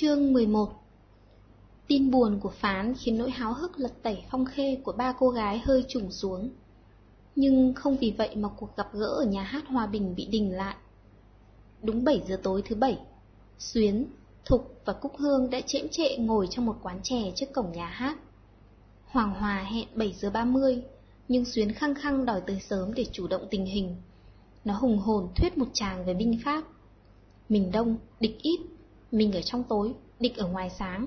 Chương 11 Tin buồn của Phán khiến nỗi háo hức lật tẩy phong khê của ba cô gái hơi trùng xuống. Nhưng không vì vậy mà cuộc gặp gỡ ở nhà hát Hòa Bình bị đình lại. Đúng 7 giờ tối thứ bảy, Xuyến, Thục và Cúc Hương đã chễm trệ ngồi trong một quán chè trước cổng nhà hát. Hoàng Hòa hẹn 7 giờ 30, nhưng Xuyến khăng khăng đòi tới sớm để chủ động tình hình. Nó hùng hồn thuyết một chàng về binh pháp. Mình đông, địch ít, mình ở trong tối, địch ở ngoài sáng.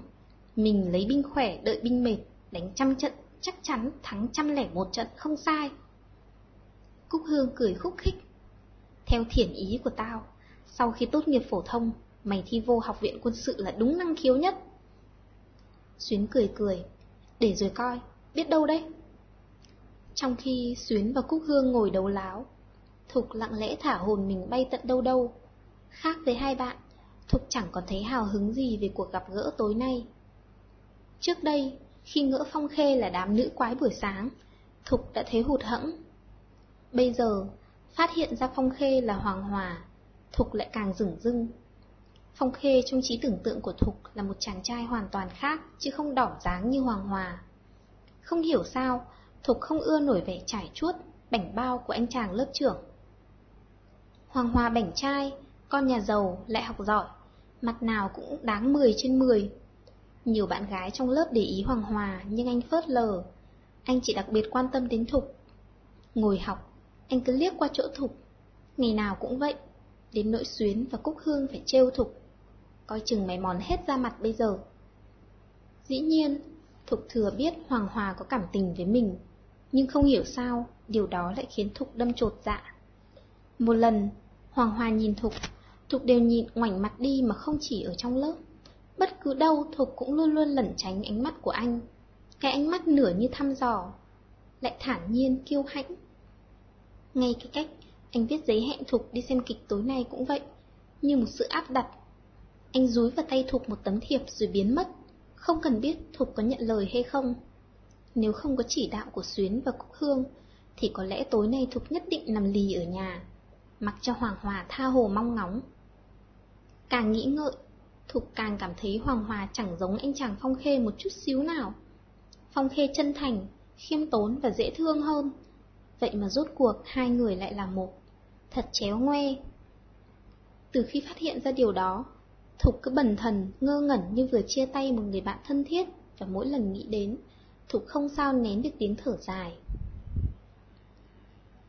Mình lấy binh khỏe đợi binh mệt, đánh trăm trận, chắc chắn thắng trăm lẻ một trận không sai. Cúc Hương cười khúc khích. Theo thiển ý của tao, sau khi tốt nghiệp phổ thông, mày thi vô học viện quân sự là đúng năng khiếu nhất. Xuyến cười cười, để rồi coi, biết đâu đấy. Trong khi Xuyến và Cúc Hương ngồi đấu láo, Thục lặng lẽ thả hồn mình bay tận đâu đâu. Khác với hai bạn, Thục chẳng còn thấy hào hứng gì về cuộc gặp gỡ tối nay. Trước đây, khi ngỡ Phong Khê là đám nữ quái buổi sáng, Thục đã thấy hụt hẫng. Bây giờ, phát hiện ra Phong Khê là Hoàng Hòa, Thục lại càng rửng rưng. Phong Khê trong trí tưởng tượng của Thục là một chàng trai hoàn toàn khác, chứ không đỏ dáng như Hoàng Hòa. Không hiểu sao, Thục không ưa nổi vẻ trải chuốt, bảnh bao của anh chàng lớp trưởng. Hoàng Hòa bảnh trai, con nhà giàu, lại học giỏi, mặt nào cũng đáng 10 trên 10. Nhiều bạn gái trong lớp để ý Hoàng Hòa nhưng anh phớt lờ. Anh chỉ đặc biệt quan tâm đến Thục. Ngồi học, anh cứ liếc qua chỗ Thục. Ngày nào cũng vậy, đến nội xuyến và Cúc Hương phải trêu Thục. Coi chừng mày mòn hết ra mặt bây giờ. Dĩ nhiên, Thục thừa biết Hoàng Hòa có cảm tình với mình, nhưng không hiểu sao điều đó lại khiến Thục đâm chột dạ. Một lần, Hoàng Hòa nhìn Thục, Thục đều nhìn ngoảnh mặt đi mà không chỉ ở trong lớp. Bất cứ đâu Thục cũng luôn luôn lẩn tránh ánh mắt của anh. Cái ánh mắt nửa như thăm dò, lại thản nhiên kiêu hãnh. Ngay cái cách anh viết giấy hẹn Thục đi xem kịch tối nay cũng vậy, như một sự áp đặt. Anh dúi vào tay Thục một tấm thiệp rồi biến mất, không cần biết Thục có nhận lời hay không. Nếu không có chỉ đạo của Xuyến và Cúc Hương, thì có lẽ tối nay Thục nhất định nằm lì ở nhà, mặc cho Hoàng Hòa tha hồ mong ngóng. Càng nghĩ ngợi, Thục càng cảm thấy Hoàng Hòa chẳng giống anh chàng Phong Khê một chút xíu nào. Phong Khê chân thành, khiêm tốn và dễ thương hơn. Vậy mà rốt cuộc hai người lại là một. Thật chéo ngoe. Từ khi phát hiện ra điều đó, Thục cứ bần thần, ngơ ngẩn như vừa chia tay một người bạn thân thiết và mỗi lần nghĩ đến, Thục không sao nén được tiếng thở dài.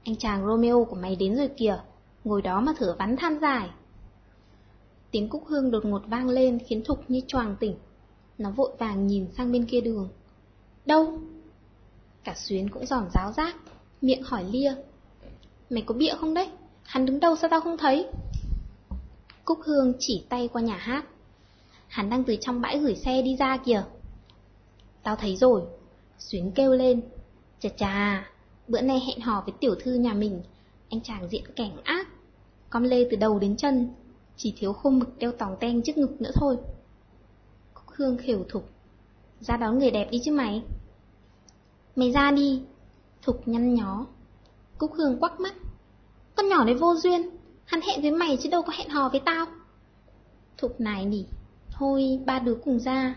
Anh chàng Romeo của mày đến rồi kìa, ngồi đó mà thở vắn than dài. Tiếng cúc hương đột ngột vang lên khiến Thục như choàng tỉnh. Nó vội vàng nhìn sang bên kia đường. Đâu? Cả Xuyến cũng giòn ráo rác miệng hỏi Lia. Mày có bịa không đấy? Hắn đứng đâu sao tao không thấy? Cúc Hương chỉ tay qua nhà hát. Hắn đang từ trong bãi gửi xe đi ra kìa. Tao thấy rồi. Xuyến kêu lên. Chà chà, bữa nay hẹn hò với tiểu thư nhà mình. Anh chàng diện cảnh ác. Con lê từ đầu đến chân, chỉ thiếu khô mực đeo tòng ten trước ngực nữa thôi. Cúc Hương khều thục. Ra đón người đẹp đi chứ mày. Mày ra đi. Thục nhăn nhó. Cúc Hương quắc mắt. Con nhỏ này vô duyên. Hắn hẹn với mày chứ đâu có hẹn hò với tao. Thục nài nỉ. Thôi, ba đứa cùng ra.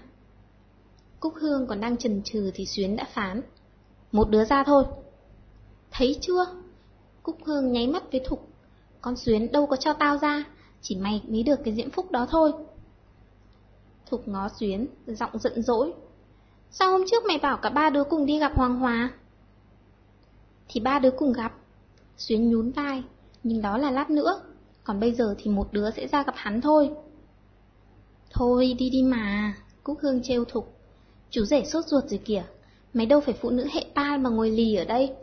Cúc Hương còn đang chần chừ thì Xuyến đã phán. Một đứa ra thôi. Thấy chưa? Cúc Hương nháy mắt với Thục. Con Xuyến đâu có cho tao ra, chỉ mày mới được cái diễm phúc đó thôi. Thục ngó Xuyến, giọng giận dỗi. Sao hôm trước mày bảo cả ba đứa cùng đi gặp Hoàng Hòa? Thì ba đứa cùng gặp. Xuyến nhún vai, nhưng đó là lát nữa, còn bây giờ thì một đứa sẽ ra gặp hắn thôi. Thôi đi đi mà, Cúc Hương trêu thục. Chú rể sốt ruột rồi kìa, mày đâu phải phụ nữ hệ pa mà ngồi lì ở đây.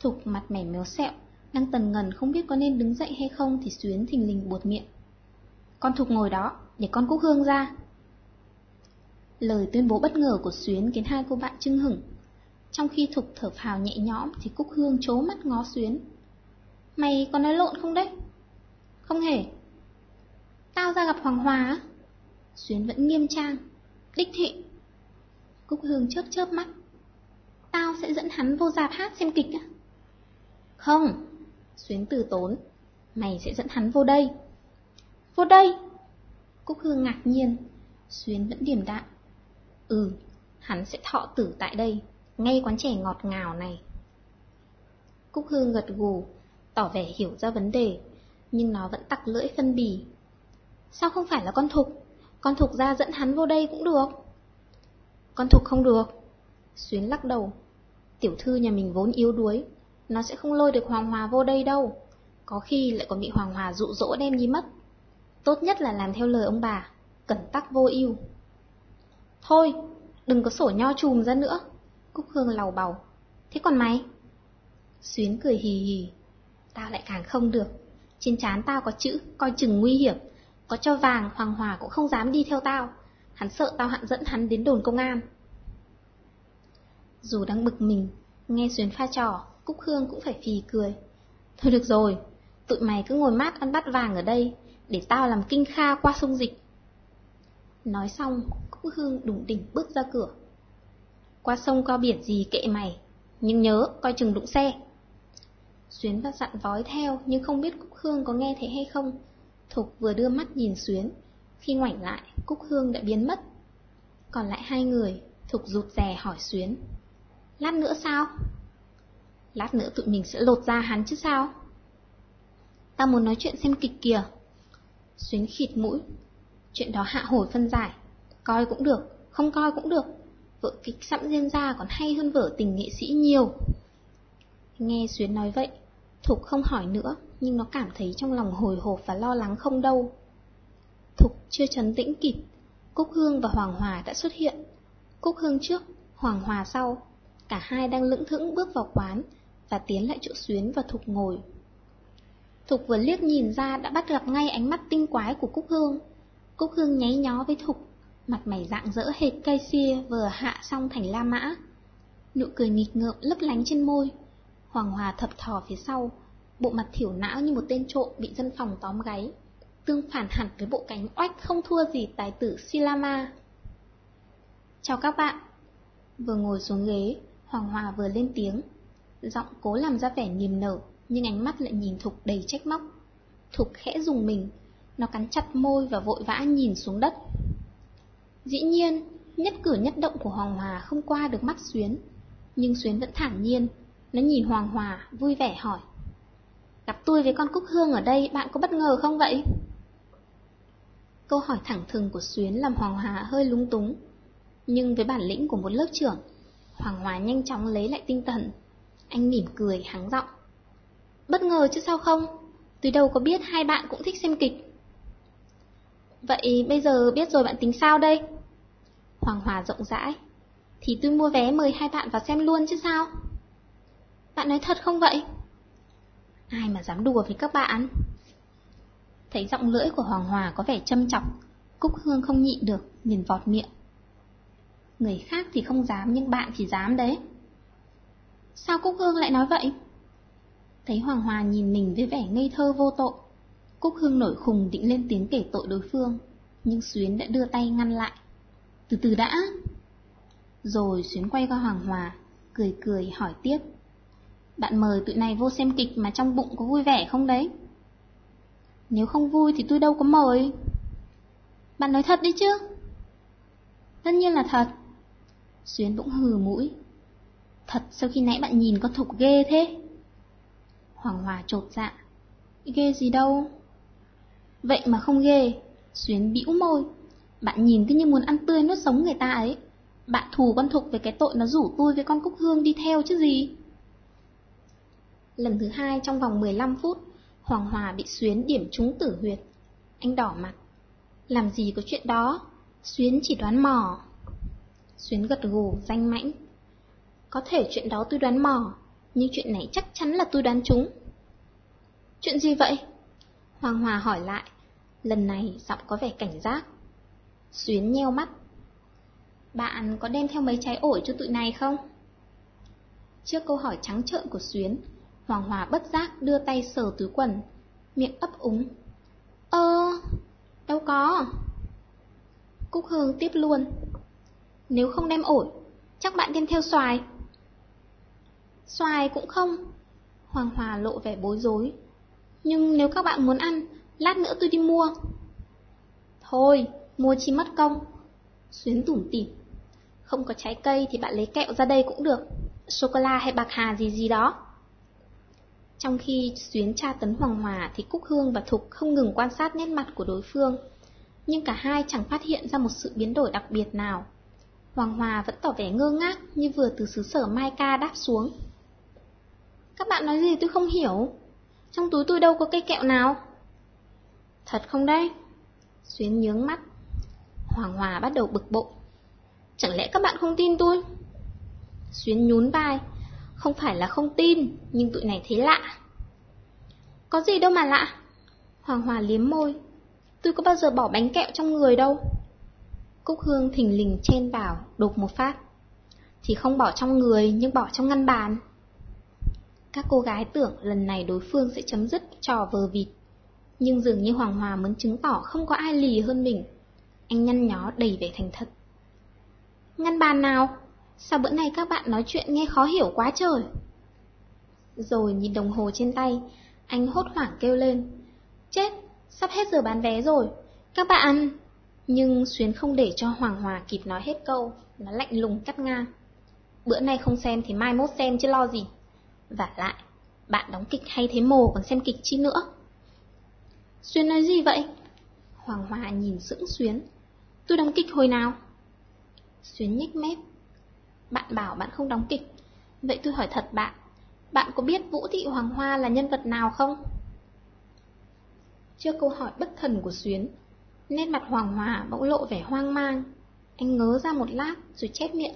Thục mặt mẻ méo sẹo, đang tần ngần không biết có nên đứng dậy hay không thì Xuyến thình lình buột miệng. Con Thục ngồi đó, để con Cúc Hương ra. Lời tuyên bố bất ngờ của Xuyến khiến hai cô bạn chưng hửng. Trong khi Thục thở phào nhẹ nhõm thì Cúc Hương chố mắt ngó Xuyến. Mày có nói lộn không đấy? Không hề. Tao ra gặp Hoàng Hòa á? Xuyến vẫn nghiêm trang. Đích thị. Cúc Hương chớp chớp mắt. Tao sẽ dẫn hắn vô dạp hát xem kịch á? Không. Xuyến từ tốn. Mày sẽ dẫn hắn vô đây. Vô đây? Cúc Hương ngạc nhiên, Xuyến vẫn điềm đạm. Ừ, hắn sẽ thọ tử tại đây, ngay quán trẻ ngọt ngào này. Cúc Hương gật gù, tỏ vẻ hiểu ra vấn đề, nhưng nó vẫn tặc lưỡi phân bì. Sao không phải là con thục? Con thục ra dẫn hắn vô đây cũng được. Con thục không được. Xuyến lắc đầu. Tiểu thư nhà mình vốn yếu đuối, nó sẽ không lôi được Hoàng Hòa vô đây đâu. Có khi lại còn bị Hoàng Hòa dụ dỗ đem đi mất. Tốt nhất là làm theo lời ông bà, cẩn tắc vô ưu. Thôi, đừng có sổ nho chùm ra nữa. Cúc Hương lầu bầu. Thế còn mày? Xuyến cười hì hì. Tao lại càng không được. Trên trán tao có chữ, coi chừng nguy hiểm. Có cho vàng, Hoàng Hòa cũng không dám đi theo tao. Hắn sợ tao hạn dẫn hắn đến đồn công an. Dù đang bực mình, nghe Xuyến pha trò, Cúc Hương cũng phải phì cười. Thôi được rồi, tụi mày cứ ngồi mát ăn bát vàng ở đây, để tao làm kinh kha qua sông dịch. Nói xong, Cúc Hương đủng đỉnh bước ra cửa. Qua sông qua biển gì kệ mày, nhưng nhớ coi chừng đụng xe. Xuyến và dặn vói theo nhưng không biết Cúc Hương có nghe thấy hay không. Thục vừa đưa mắt nhìn Xuyến, khi ngoảnh lại, Cúc Hương đã biến mất. Còn lại hai người, Thục rụt rè hỏi Xuyến. Lát nữa sao? Lát nữa tụi mình sẽ lột ra hắn chứ sao? Ta muốn nói chuyện xem kịch kìa. Xuyến khịt mũi. Chuyện đó hạ hồi phân giải. Coi cũng được, không coi cũng được. Vợ kịch sẵn riêng ra còn hay hơn vở tình nghệ sĩ nhiều. Nghe Xuyến nói vậy, Thục không hỏi nữa, nhưng nó cảm thấy trong lòng hồi hộp và lo lắng không đâu. Thục chưa chấn tĩnh kịp, Cúc Hương và Hoàng Hòa đã xuất hiện. Cúc Hương trước, Hoàng Hòa sau, cả hai đang lững thững bước vào quán và tiến lại chỗ Xuyến và Thục ngồi. Thục vừa liếc nhìn ra đã bắt gặp ngay ánh mắt tinh quái của Cúc Hương. Cúc Hương nháy nhó với Thục, mặt mày dạng dỡ hệt cây xia vừa hạ xong thành la mã. Nụ cười nghịch ngợm lấp lánh trên môi. Hoàng Hòa thập thò phía sau, bộ mặt thiểu não như một tên trộm bị dân phòng tóm gáy. Tương phản hẳn với bộ cánh oách không thua gì tài tử Silama. Chào các bạn. Vừa ngồi xuống ghế, Hoàng Hòa vừa lên tiếng. Giọng cố làm ra vẻ niềm nở, nhưng ánh mắt lại nhìn Thục đầy trách móc. Thục khẽ dùng mình, nó cắn chặt môi và vội vã nhìn xuống đất. Dĩ nhiên, nhất cử nhất động của Hoàng Hòa không qua được mắt Xuyến, nhưng Xuyến vẫn thản nhiên, nó nhìn Hoàng Hòa, vui vẻ hỏi. Gặp tôi với con Cúc Hương ở đây, bạn có bất ngờ không vậy? Câu hỏi thẳng thừng của Xuyến làm Hoàng Hòa hơi lúng túng, nhưng với bản lĩnh của một lớp trưởng, Hoàng Hòa nhanh chóng lấy lại tinh thần. Anh mỉm cười, hắng giọng. Bất ngờ chứ sao không? Tôi đâu có biết hai bạn cũng thích xem kịch. Vậy bây giờ biết rồi bạn tính sao đây? Hoàng Hòa rộng rãi. Thì tôi mua vé mời hai bạn vào xem luôn chứ sao? Bạn nói thật không vậy? Ai mà dám đùa với các bạn? Thấy giọng lưỡi của Hoàng Hòa có vẻ châm chọc, Cúc Hương không nhịn được, nhìn vọt miệng. Người khác thì không dám nhưng bạn thì dám đấy. Sao Cúc Hương lại nói vậy? Thấy Hoàng Hòa nhìn mình với vẻ ngây thơ vô tội. Cúc Hương nổi khùng định lên tiếng kể tội đối phương, nhưng Xuyến đã đưa tay ngăn lại. Từ từ đã. Rồi Xuyến quay qua Hoàng Hòa, cười cười hỏi tiếp. Bạn mời tụi này vô xem kịch mà trong bụng có vui vẻ không đấy? Nếu không vui thì tôi đâu có mời. Bạn nói thật đi chứ? Tất nhiên là thật. Xuyến bỗng hừ mũi. Thật sau khi nãy bạn nhìn con thục ghê thế. Hoàng Hòa trột dạ. Ghê gì đâu. Vậy mà không ghê. Xuyến bĩu môi. Bạn nhìn cứ như muốn ăn tươi nuốt sống người ta ấy. Bạn thù con thục về cái tội nó rủ tôi với con Cúc Hương đi theo chứ gì. Lần thứ hai trong vòng 15 phút, Hoàng Hòa bị Xuyến điểm trúng tử huyệt. Anh đỏ mặt. Làm gì có chuyện đó, Xuyến chỉ đoán mò. Xuyến gật gù, danh mãnh. Có thể chuyện đó tôi đoán mò, nhưng chuyện này chắc chắn là tôi đoán trúng. Chuyện gì vậy? Hoàng Hòa hỏi lại, lần này giọng có vẻ cảnh giác. Xuyến nheo mắt. Bạn có đem theo mấy trái ổi cho tụi này không? Trước câu hỏi trắng trợn của Xuyến, Hoàng Hòa bất giác đưa tay sờ túi quần, miệng ấp úng. Ơ, đâu có. Cúc Hương tiếp luôn. Nếu không đem ổi, chắc bạn đem theo xoài. Xoài cũng không. Hoàng Hòa lộ vẻ bối rối. Nhưng nếu các bạn muốn ăn, lát nữa tôi đi mua. Thôi, mua chi mất công. Xuyến tủm tỉm. Không có trái cây thì bạn lấy kẹo ra đây cũng được. Sô-cô-la hay bạc hà gì gì đó. Trong khi Xuyến tra tấn Hoàng Hòa thì Cúc Hương và Thục không ngừng quan sát nét mặt của đối phương. Nhưng cả hai chẳng phát hiện ra một sự biến đổi đặc biệt nào. Hoàng Hòa vẫn tỏ vẻ ngơ ngác như vừa từ xứ sở Mai Ca đáp xuống. Các bạn nói gì tôi không hiểu. Trong túi tôi đâu có cây kẹo nào. Thật không đấy? Xuyến nhướng mắt. Hoàng Hòa bắt đầu bực bội. Chẳng lẽ các bạn không tin tôi? Xuyến nhún vai. Không phải là không tin, nhưng tụi này thấy lạ. Có gì đâu mà lạ. Hoàng Hòa liếm môi. Tôi có bao giờ bỏ bánh kẹo trong người đâu. Cúc Hương thình lình chen vào, đột một phát. Thì không bỏ trong người, nhưng bỏ trong ngăn bàn. Các cô gái tưởng lần này đối phương sẽ chấm dứt trò vờ vịt. Nhưng dường như Hoàng Hòa muốn chứng tỏ không có ai lì hơn mình. Anh nhăn nhó đầy vẻ thành thật. Ngăn bàn nào? Sao bữa nay các bạn nói chuyện nghe khó hiểu quá trời? Rồi nhìn đồng hồ trên tay, anh hốt hoảng kêu lên. Chết, sắp hết giờ bán vé rồi. Các bạn... Nhưng Xuyến không để cho Hoàng Hòa kịp nói hết câu, nó lạnh lùng cắt ngang. Bữa nay không xem thì mai mốt xem chứ lo gì. Và lại, bạn đóng kịch hay thế mồ còn xem kịch chi nữa. xuyên nói gì vậy? Hoàng Hòa nhìn sững Xuyến. Tôi đóng kịch hồi nào? Xuyến nhếch mép. Bạn bảo bạn không đóng kịch. Vậy tôi hỏi thật bạn, bạn có biết Vũ Thị Hoàng Hoa là nhân vật nào không? Trước câu hỏi bất thần của Xuyến, nét mặt Hoàng Hòa bỗng lộ vẻ hoang mang. Anh ngớ ra một lát rồi chép miệng.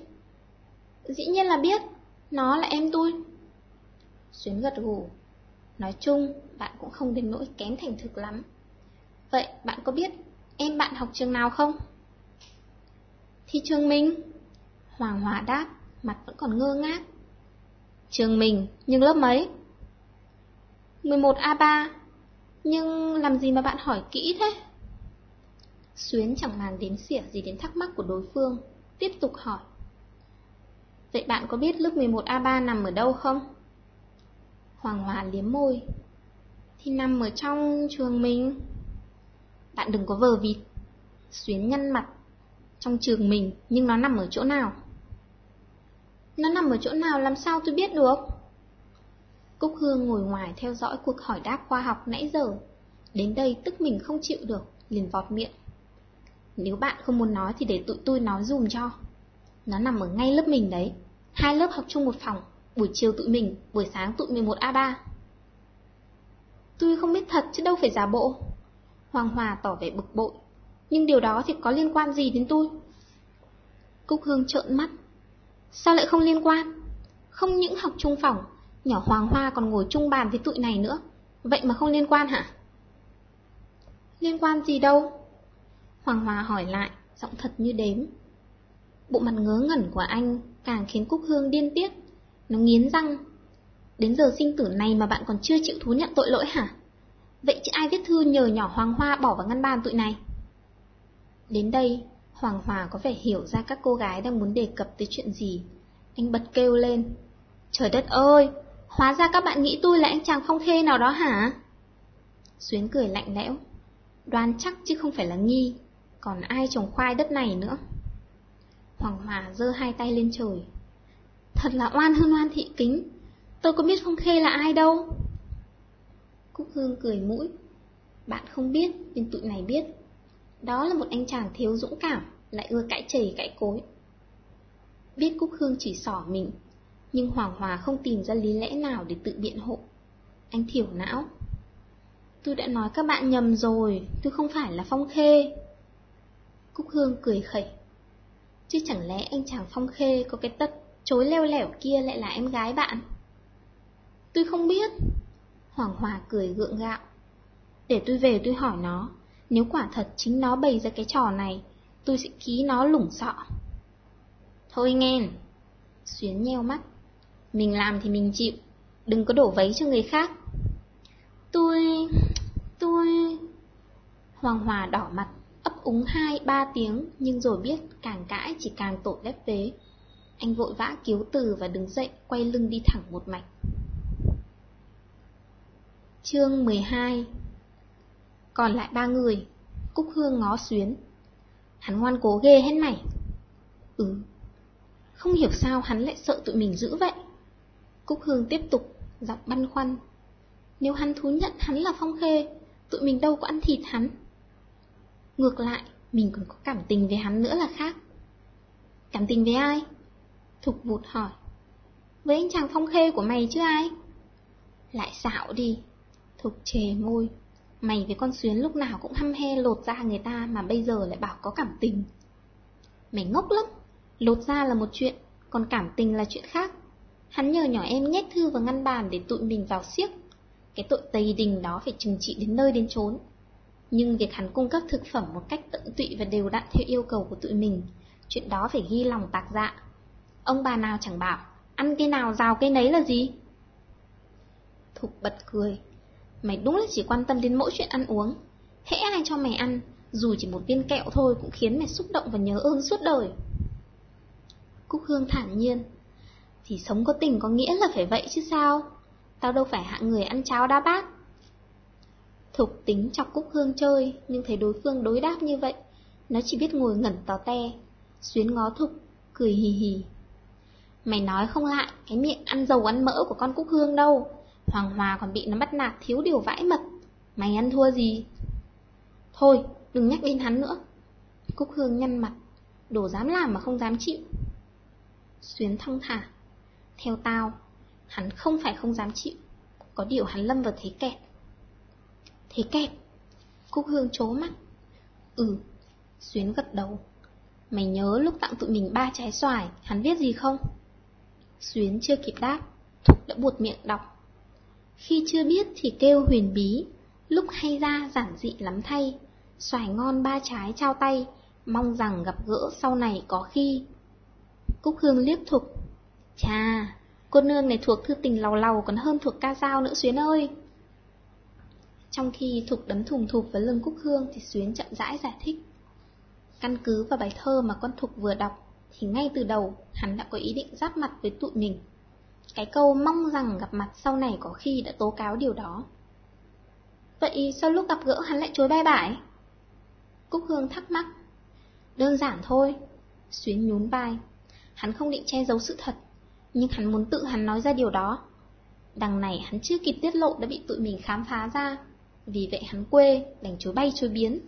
Dĩ nhiên là biết, nó là em tôi. Xuyến gật gù. Nói chung, bạn cũng không đến nỗi kém thành thực lắm. Vậy bạn có biết em bạn học trường nào không? Thì trường mình. Hoàng Hòa đáp, mặt vẫn còn ngơ ngác. Trường mình, nhưng lớp mấy? 11A3. Nhưng làm gì mà bạn hỏi kỹ thế? Xuyến chẳng màng đếm xỉa gì đến thắc mắc của đối phương, tiếp tục hỏi. Vậy bạn có biết lớp 11A3 nằm ở đâu không? Hoàng Hòa liếm môi. Thì nằm ở trong trường mình. Bạn đừng có vờ vịt. Xuyến nhăn mặt. Trong trường mình, nhưng nó nằm ở chỗ nào? Nó nằm ở chỗ nào làm sao tôi biết được? Cúc Hương ngồi ngoài theo dõi cuộc hỏi đáp khoa học nãy giờ. Đến đây tức mình không chịu được, liền vọt miệng. Nếu bạn không muốn nói thì để tụi tôi nói dùm cho. Nó nằm ở ngay lớp mình đấy. Hai lớp học chung một phòng, buổi chiều tụi mình, buổi sáng tụi 11A3. Tôi không biết thật chứ đâu phải giả bộ. Hoàng Hòa tỏ vẻ bực bội. Nhưng điều đó thì có liên quan gì đến tôi? Cúc Hương trợn mắt. Sao lại không liên quan? Không những học chung phòng, nhỏ Hoàng Hoa còn ngồi chung bàn với tụi này nữa. Vậy mà không liên quan hả? Liên quan gì đâu? Hoàng Hòa hỏi lại, giọng thật như đếm. Bộ mặt ngớ ngẩn của anh càng khiến Cúc Hương điên tiết. Nó nghiến răng. Đến giờ sinh tử này mà bạn còn chưa chịu thú nhận tội lỗi hả? Vậy chứ ai viết thư nhờ nhỏ Hoàng Hoa bỏ vào ngăn bàn tụi này? Đến đây, Hoàng Hòa có vẻ hiểu ra các cô gái đang muốn đề cập tới chuyện gì. Anh bật kêu lên. Trời đất ơi, hóa ra các bạn nghĩ tôi là anh chàng phong khê nào đó hả? Xuyến cười lạnh lẽo. Đoán chắc chứ không phải là nghi, còn ai trồng khoai đất này nữa. Hoàng Hòa giơ hai tay lên trời. Thật là oan hơn oan thị kính, tôi có biết phong khê là ai đâu. Cúc Hương cười mũi. Bạn không biết, nhưng tụi này biết. Đó là một anh chàng thiếu dũng cảm, lại ưa cãi chảy cãi cối. Biết Cúc Hương chỉ sỏ mình, nhưng Hoàng Hòa không tìm ra lý lẽ nào để tự biện hộ. Anh thiểu não. Tôi đã nói các bạn nhầm rồi, tôi không phải là Phong Khê. Cúc Hương cười khẩy. Chứ chẳng lẽ anh chàng Phong Khê có cái tất? Chối leo lẻo kia lại là em gái bạn? Tôi không biết. Hoàng Hòa cười gượng gạo. Để tôi về tôi hỏi nó, nếu quả thật chính nó bày ra cái trò này, tôi sẽ ký nó lủng sọ. Thôi nghe, Xuyến nheo mắt. Mình làm thì mình chịu, đừng có đổ váy cho người khác. Tôi... tôi... Hoàng Hòa đỏ mặt, ấp úng hai, ba tiếng, nhưng rồi biết càng cãi chỉ càng tội lép vế. Anh vội vã cứu từ và đứng dậy, quay lưng đi thẳng một mạch. Chương 12 Còn lại ba người Cúc Hương ngó Xuyến. Hắn ngoan cố ghê hết mày. Ừ. Không hiểu sao hắn lại sợ tụi mình dữ vậy. Cúc Hương tiếp tục, giọng băn khoăn. Nếu hắn thú nhận hắn là Phong Khê, tụi mình đâu có ăn thịt hắn. Ngược lại, mình còn có cảm tình với hắn nữa là khác. Cảm tình với ai? Thục vụt hỏi. Với anh chàng Phong Khê của mày chứ ai? Lại xạo đi. Thục chề môi. Mày với con Xuyến lúc nào cũng hăm he lột ra người ta mà bây giờ lại bảo có cảm tình. Mày ngốc lắm. Lột ra là một chuyện, còn cảm tình là chuyện khác. Hắn nhờ nhỏ em nhét thư vào ngăn bàn để tụi mình vào siếc. Cái tội tây đình đó phải trừng trị đến nơi đến chốn. Nhưng việc hắn cung cấp thực phẩm một cách tận tụy và đều đặn theo yêu cầu của tụi mình, chuyện đó phải ghi lòng tạc dạ. Ông bà nào chẳng bảo, ăn cái nào rào cái nấy là gì? Thục bật cười. Mày đúng là chỉ quan tâm đến mỗi chuyện ăn uống. Hễ ai cho mày ăn, dù chỉ một viên kẹo thôi cũng khiến mày xúc động và nhớ ơn suốt đời. Cúc Hương thản nhiên. Thì sống có tình có nghĩa là phải vậy chứ sao? Tao đâu phải hạng người ăn cháo đá bát. Thục tính chọc Cúc Hương chơi, nhưng thấy đối phương đối đáp như vậy, nó chỉ biết ngồi ngẩn tò te. Xuyến ngó Thục, cười hì hì. Mày nói không lại cái miệng ăn dầu ăn mỡ của con Cúc Hương đâu. Hoàng Hòa còn bị nó bắt nạt thiếu điều vãi mật. Mày ăn thua gì? Thôi, đừng nhắc đến hắn nữa. Cúc Hương nhăn mặt, đồ dám làm mà không dám chịu. Xuyến thong thả. Theo tao, hắn không phải không dám chịu. Có điều hắn lâm vào thế kẹt. Thế kẹt? Cúc Hương chố mắt. Ừ, Xuyến gật đầu. Mày nhớ lúc tặng tụi mình ba trái xoài, hắn viết gì không? Xuyến chưa kịp đáp, Thục đã buột miệng đọc. Khi chưa biết thì kêu huyền bí, lúc hay ra giản dị lắm thay. Xoài ngon ba trái trao tay, mong rằng gặp gỡ sau này có khi. Cúc Hương liếc Thục. Chà, cô nương này thuộc thư tình lầu lầu còn hơn thuộc ca dao nữa Xuyến ơi. Trong khi Thục đấm thùng thụp với lưng Cúc Hương thì Xuyến chậm rãi giải thích. Căn cứ vào bài thơ mà con Thục vừa đọc, thì ngay từ đầu hắn đã có ý định giáp mặt với tụi mình. Cái câu mong rằng gặp mặt sau này có khi đã tố cáo điều đó. Vậy sao lúc gặp gỡ hắn lại chối bay bải? Cúc Hương thắc mắc. Đơn giản thôi. Xuyến nhún vai. Hắn không định che giấu sự thật, nhưng hắn muốn tự hắn nói ra điều đó. Đằng này hắn chưa kịp tiết lộ đã bị tụi mình khám phá ra. Vì vậy hắn quê, đành chối bay chối biến.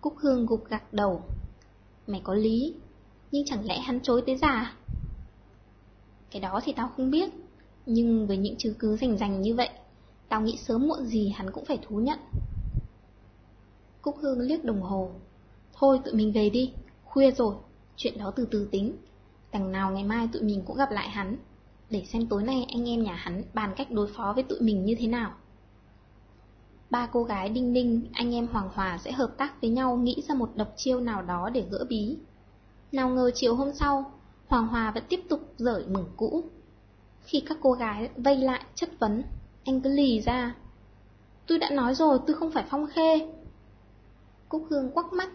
Cúc Hương gục gặt đầu. Mày có lý, nhưng chẳng lẽ hắn chối tới già? Cái đó thì tao không biết, nhưng với những chứng cứ rành rành như vậy, tao nghĩ sớm muộn gì hắn cũng phải thú nhận. Cúc Hương liếc đồng hồ. Thôi tụi mình về đi, khuya rồi, chuyện đó từ từ tính. Đằng nào ngày mai tụi mình cũng gặp lại hắn, để xem tối nay anh em nhà hắn bàn cách đối phó với tụi mình như thế nào. Ba cô gái Đinh Ninh, anh em Hoàng Hòa sẽ hợp tác với nhau nghĩ ra một độc chiêu nào đó để gỡ bí. Nào ngờ chiều hôm sau, Hoàng Hòa vẫn tiếp tục rởi mừng cũ. Khi các cô gái vây lại chất vấn, anh cứ lì ra. Tôi đã nói rồi tôi không phải Phong Khê. Cúc Hương quắc mắt.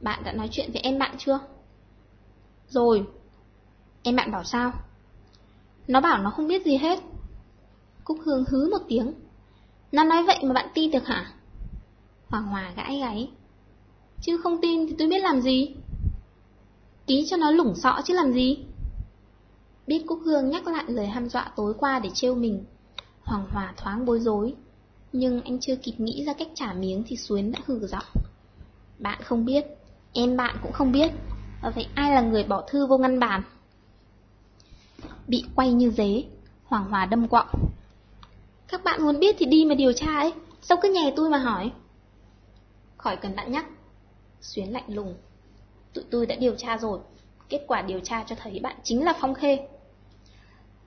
Bạn đã nói chuyện với em bạn chưa? Rồi. Em bạn bảo sao? Nó bảo nó không biết gì hết. Cúc Hương hứ một tiếng. Nó nói vậy mà bạn tin được hả? Hoàng Hòa gãi gáy. Chứ không tin thì tôi biết làm gì? Ký cho nó lủng sọ chứ làm gì? Biết Cúc Hương nhắc lại lời ham dọa tối qua để trêu mình. Hoàng Hòa thoáng bối rối. Nhưng anh chưa kịp nghĩ ra cách trả miếng thì Xuyến đã hừ giọng. Bạn không biết, em bạn cũng không biết. Ờ, vậy ai là người bỏ thư vô ngăn bàn? Bị quay như dế, Hoàng Hòa đâm quọng. Các bạn muốn biết thì đi mà điều tra ấy, sao cứ nhè tôi mà hỏi? Khỏi cần bạn nhắc. Xuyến lạnh lùng. Tụi tôi đã điều tra rồi, kết quả điều tra cho thấy bạn chính là Phong Khê.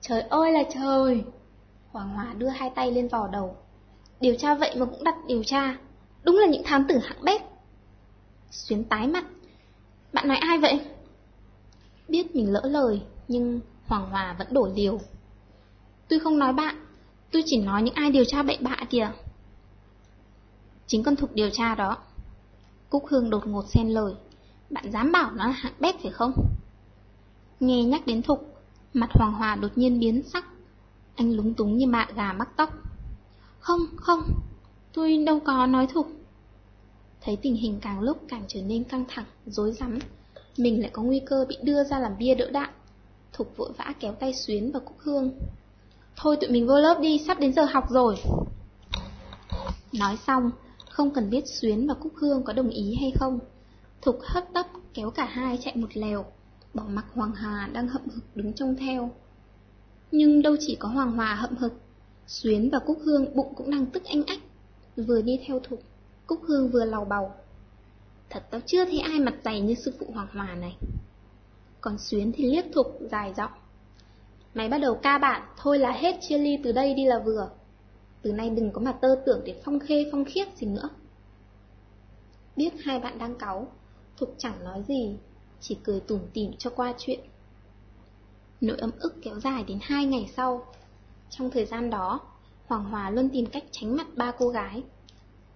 Trời ơi là trời! Hoàng Hòa đưa hai tay lên vò đầu. Điều tra vậy mà cũng đặt điều tra, đúng là những thám tử hạng bét. Xuyến tái mặt. Bạn nói ai vậy? Biết mình lỡ lời, nhưng Hoàng Hòa vẫn đổi liều. Tôi không nói bạn, tôi chỉ nói những ai điều tra bậy bạ kìa. Chính con Thục điều tra đó. Cúc Hương đột ngột xen lời. Bạn dám bảo nó là hạng bét phải không? Nghe nhắc đến Thục, mặt Hoàng Hòa đột nhiên biến sắc. Anh lúng túng như mạ gà mắc tóc. Không, không, tôi đâu có nói Thục. Thấy tình hình càng lúc càng trở nên căng thẳng, rối rắm, mình lại có nguy cơ bị đưa ra làm bia đỡ đạn. Thục vội vã kéo tay Xuyến và Cúc Hương. Thôi tụi mình vô lớp đi, sắp đến giờ học rồi. Nói xong, không cần biết Xuyến và Cúc Hương có đồng ý hay không. Thục hấp tấp kéo cả hai chạy một lèo, bỏ mặc Hoàng Hà đang hậm hực đứng trông theo. Nhưng đâu chỉ có Hoàng Hòa hậm hực, Xuyến và Cúc Hương bụng cũng đang tức anh ách, vừa đi theo Thục, Cúc Hương vừa lào bầu. Thật tao chưa thấy ai mặt dày như sư phụ Hoàng Hòa này. Còn Xuyến thì liếc Thục dài giọng. Mày bắt đầu ca bạn, thôi là hết chia ly từ đây đi là vừa. Từ nay đừng có mà tơ tưởng để phong khê phong khiết gì nữa. Biết hai bạn đang cáu, Thục chẳng nói gì, chỉ cười tủm tỉm cho qua chuyện. Nỗi ấm ức kéo dài đến hai ngày sau. Trong thời gian đó, Hoàng Hòa luôn tìm cách tránh mặt ba cô gái.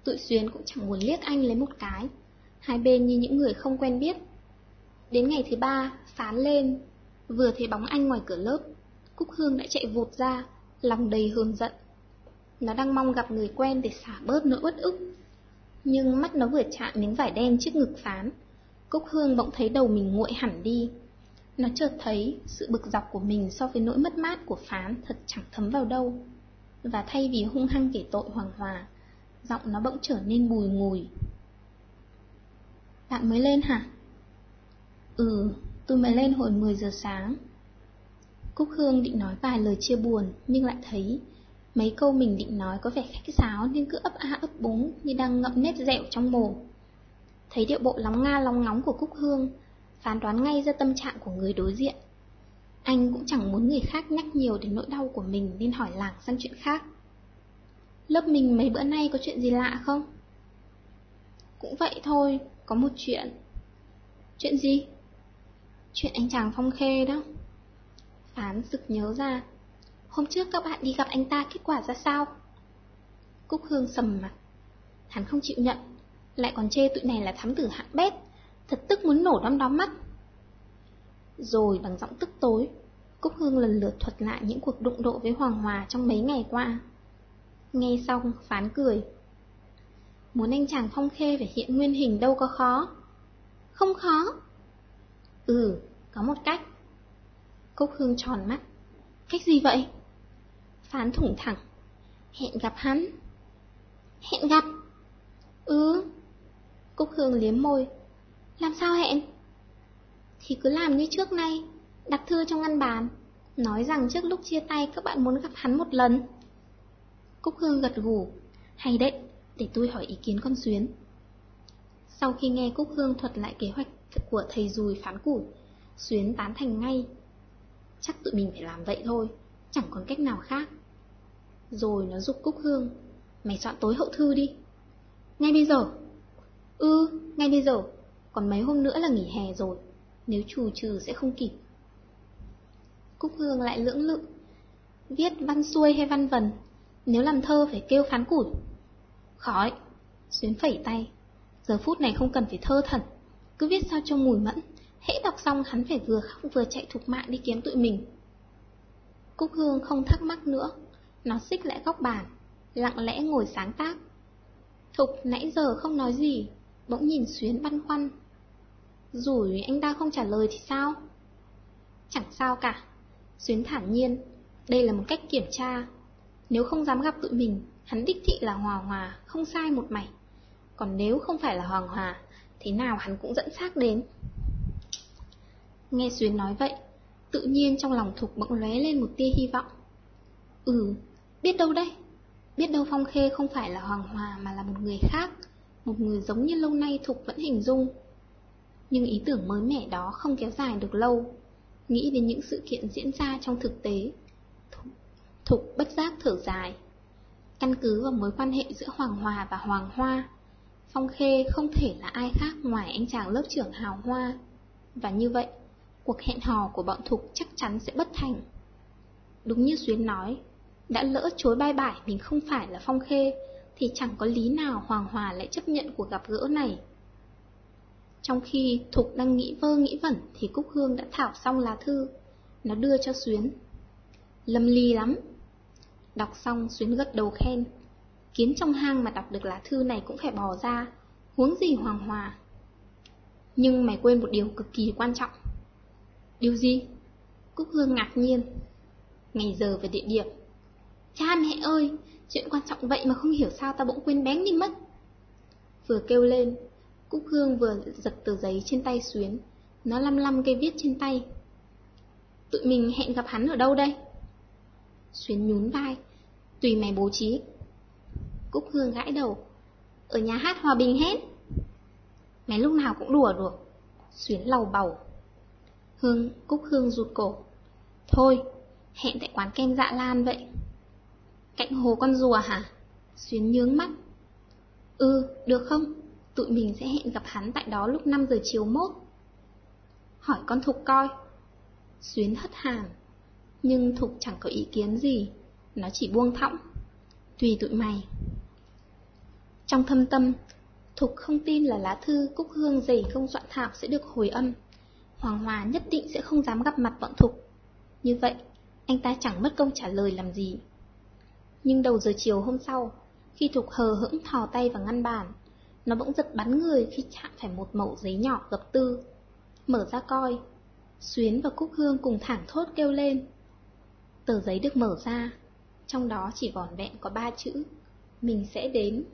Tụi Xuyến cũng chẳng muốn liếc anh lấy một cái, hai bên như những người không quen biết. Đến ngày thứ ba, phán lên, vừa thấy bóng anh ngoài cửa lớp, Cúc Hương đã chạy vụt ra, lòng đầy hờn giận. Nó đang mong gặp người quen để xả bớt nỗi uất ức. Nhưng mắt nó vừa chạm miếng vải đen trước ngực phán, Cúc Hương bỗng thấy đầu mình nguội hẳn đi. Nó chợt thấy sự bực dọc của mình so với nỗi mất mát của phán thật chẳng thấm vào đâu. Và thay vì hung hăng kể tội Hoàng Hòa, giọng nó bỗng trở nên bùi ngùi. Bạn mới lên hả? Ừ, tôi mới lên hồi 10 giờ sáng. Cúc Hương định nói vài lời chia buồn, nhưng lại thấy mấy câu mình định nói có vẻ khách sáo nên cứ ấp a ấp búng như đang ngậm nếp dẻo trong mồm. Thấy điệu bộ lóng nga lóng ngóng của Cúc Hương, phán đoán ngay ra tâm trạng của người đối diện. Anh cũng chẳng muốn người khác nhắc nhiều đến nỗi đau của mình nên hỏi làng sang chuyện khác. Lớp mình mấy bữa nay có chuyện gì lạ không? Cũng vậy thôi, có một chuyện. Chuyện gì? Chuyện anh chàng Phong Khê đó. Phán sực nhớ ra. Hôm trước các bạn đi gặp anh ta kết quả ra sao? Cúc Hương sầm mặt. Hắn không chịu nhận, lại còn chê tụi này là thám tử hạng bét, thật tức muốn nổ đom đóm mắt. Rồi bằng giọng tức tối, Cúc Hương lần lượt thuật lại những cuộc đụng độ với Hoàng Hòa trong mấy ngày qua. Nghe xong, phán cười. Muốn anh chàng phong khê phải hiện nguyên hình đâu có khó. Không khó. Ừ, có một cách. Cúc Hương tròn mắt. Cách gì vậy? Phán thủng thẳng. Hẹn gặp hắn. Hẹn gặp? Ừ. Cúc Hương liếm môi. Làm sao hẹn? Thì cứ làm như trước nay, đặt thư trong ngăn bàn, nói rằng trước lúc chia tay các bạn muốn gặp hắn một lần. Cúc Hương gật gù. Hay đấy, để tôi hỏi ý kiến con Xuyến. Sau khi nghe Cúc Hương thuật lại kế hoạch của thầy Dùi phán củi, Xuyến tán thành ngay. Chắc tụi mình phải làm vậy thôi, chẳng còn cách nào khác. Rồi nó giúp Cúc Hương, mày soạn tối hậu thư đi. Ngay bây giờ? Ừ, ngay bây giờ, còn mấy hôm nữa là nghỉ hè rồi, nếu trù trừ sẽ không kịp. Cúc Hương lại lưỡng lự, viết văn xuôi hay văn vần, nếu làm thơ phải kêu phán củi. Khỏi, Xuyến phẩy tay, giờ phút này không cần phải thơ thần, cứ viết sao cho mùi mẫn, hễ đọc xong hắn phải vừa khóc vừa chạy thục mạng đi kiếm tụi mình. Cúc Hương không thắc mắc nữa, nó xích lại góc bàn, lặng lẽ ngồi sáng tác. Thục nãy giờ không nói gì, bỗng nhìn Xuyến băn khoăn. Rủi anh ta không trả lời thì sao? Chẳng sao cả. Xuyến thản nhiên, đây là một cách kiểm tra. Nếu không dám gặp tụi mình, hắn đích thị là Hòa Hòa, không sai một mảy. Còn nếu không phải là Hoàng Hòa, thế nào hắn cũng dẫn xác đến. Nghe Xuyến nói vậy, tự nhiên trong lòng Thục bỗng lóe lên một tia hy vọng. Ừ, biết đâu đây? Biết đâu Phong Khê không phải là Hoàng Hòa mà là một người khác, một người giống như lâu nay Thục vẫn hình dung. Nhưng ý tưởng mới mẻ đó không kéo dài được lâu. Nghĩ đến những sự kiện diễn ra trong thực tế. Thục, Thục bất giác thở dài. Căn cứ vào mối quan hệ giữa Hoàng Hòa và Hoàng Hoa, Phong Khê không thể là ai khác ngoài anh chàng lớp trưởng Hào Hoa. Và như vậy, cuộc hẹn hò của bọn Thục chắc chắn sẽ bất thành. Đúng như Xuyến nói, đã lỡ chối bay bải mình không phải là Phong Khê, thì chẳng có lý nào Hoàng Hòa lại chấp nhận cuộc gặp gỡ này. Trong khi Thục đang nghĩ vơ nghĩ vẩn thì Cúc Hương đã thảo xong lá thư. Nó đưa cho Xuyến. Lâm ly lắm. Đọc xong Xuyến gật đầu khen. Kiến trong hang mà đọc được lá thư này cũng phải bò ra. Huống gì Hoàng Hòa? Nhưng mày quên một điều cực kỳ quan trọng. Điều gì? Cúc Hương ngạc nhiên. Ngày giờ và địa điểm. Cha mẹ ơi, chuyện quan trọng vậy mà không hiểu sao ta bỗng quên bén đi mất. Vừa kêu lên, Cúc Hương vừa giật tờ giấy trên tay Xuyến. Nó lăm lăm cây viết trên tay. Tụi mình hẹn gặp hắn ở đâu đây? Xuyến nhún vai. Tùy mày bố trí. Cúc Hương gãi đầu. Ở nhà hát Hòa Bình hết. Mày lúc nào cũng đùa được. Xuyến lầu bầu. Hương, Cúc Hương rụt cổ. Thôi, hẹn tại quán kem dạ lan vậy. Cạnh hồ con rùa hả? Xuyến nhướng mắt. Ừ, được không? Tụi mình sẽ hẹn gặp hắn tại đó lúc 5 giờ chiều mốt. Hỏi con Thục coi. Xuyến hất hàm. Nhưng Thục chẳng có ý kiến gì. Nó chỉ buông thõng. Tùy tụi mày. Trong thâm tâm, Thục không tin là lá thư Cúc Hương dày không soạn thảo sẽ được hồi âm. Hoàng Hòa nhất định sẽ không dám gặp mặt bọn Thục. Như vậy, anh ta chẳng mất công trả lời làm gì. Nhưng đầu giờ chiều hôm sau, khi Thục hờ hững thò tay vào ngăn bàn, nó bỗng giật bắn người khi chạm phải một mẩu giấy nhỏ gập tư. Mở ra coi, Xuyến và Cúc Hương cùng thẳng thốt kêu lên. Tờ giấy được mở ra, trong đó chỉ vòn vẹn có ba chữ, mình sẽ đến.